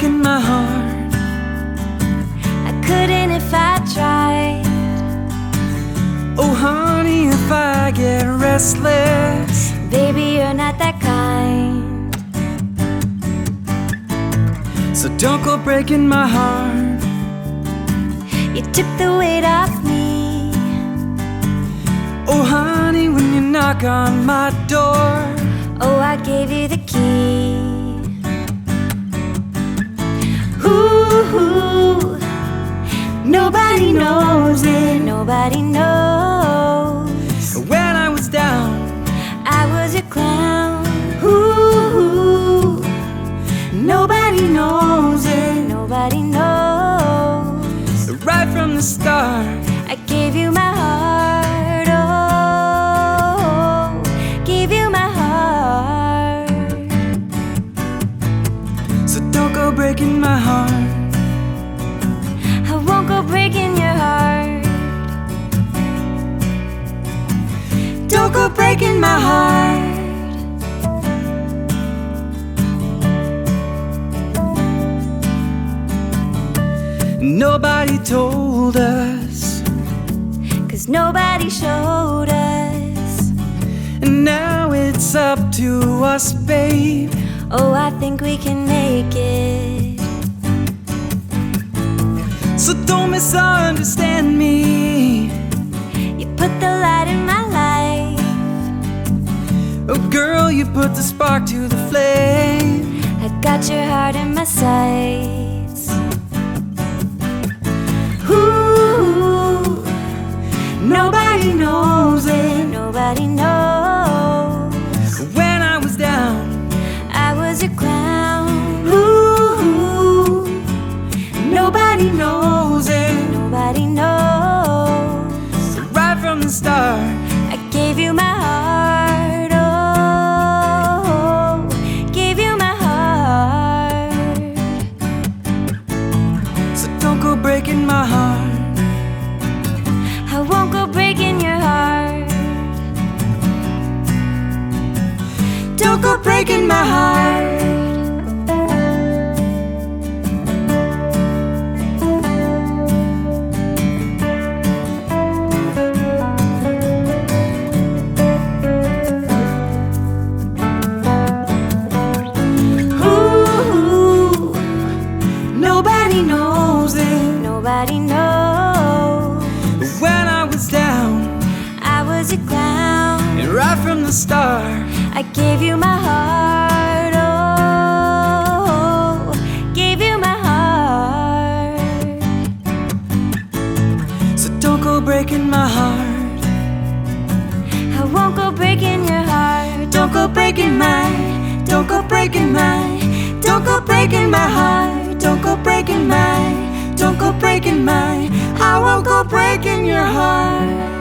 breaking my heart. I couldn't if I tried. Oh, honey, if I get restless, baby, you're not that kind. So don't go breaking my heart. You took the weight off me. Oh, honey, when you knock on my door, oh, I gave you the key. From the start. I gave you my heart. Oh, gave you my heart. So don't go breaking my heart. I won't go breaking your heart. Don't go breaking my heart. Nobody told us, Cause nobody showed us. and now it's up to us, babe. Oh, I think we can make it. So don't misunderstand me. You put the light in my life. Oh, girl, you put the spark to the flame. I got your heart in my sights. Nobody knows it. Nobody knows. When I was down, I was a clown. Ooh, nobody knows Don't go breaking my heart. The start. I gave you my heart. Oh, gave you my heart. So don't go breaking my heart. I won't go breaking your heart. Don't go breaking mine. Don't go breaking mine. Don't go breaking my heart. Don't go breaking mine. Don't go breaking mine. I won't go breaking your heart.